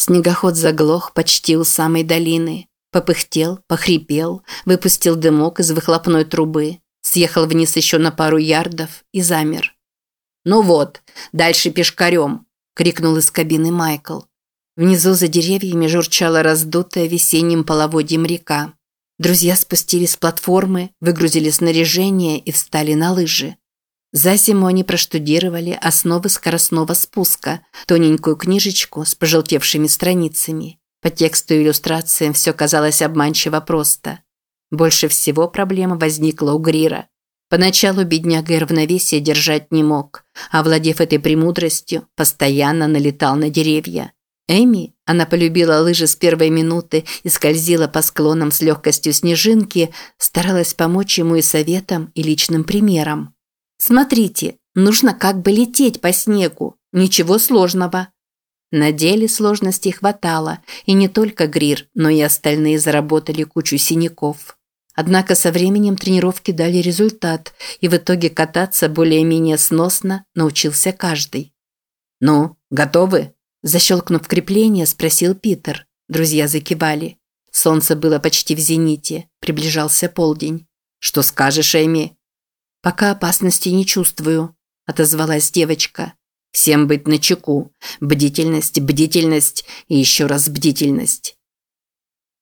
Снегоход заглох почти у самой долины. Попыхтел, похрипел, выпустил дымок из выхлопной трубы, съехал вниз еще на пару ярдов и замер. «Ну вот, дальше пешкарем!» – крикнул из кабины Майкл. Внизу за деревьями журчала раздутая весенним половодьем река. Друзья спустились с платформы, выгрузили снаряжение и встали на лыжи. За зиму они проштудировали основы скоростного спуска, тоненькую книжечку с пожелтевшими страницами. По тексту и иллюстрациям все казалось обманчиво просто. Больше всего проблема возникла у Грира. Поначалу бедняга и равновесие держать не мог, а, владев этой премудростью, постоянно налетал на деревья. Эми, она полюбила лыжи с первой минуты и скользила по склонам с легкостью снежинки, старалась помочь ему и советом, и личным примером. «Смотрите, нужно как бы лететь по снегу, ничего сложного». На деле сложностей хватало, и не только Грир, но и остальные заработали кучу синяков. Однако со временем тренировки дали результат, и в итоге кататься более-менее сносно научился каждый. «Ну, готовы?» Защелкнув крепление, спросил Питер. Друзья закивали. Солнце было почти в зените. Приближался полдень. «Что скажешь, Эми?» «Пока опасности не чувствую», – отозвалась девочка. «Всем быть начеку. Бдительность, бдительность и еще раз бдительность».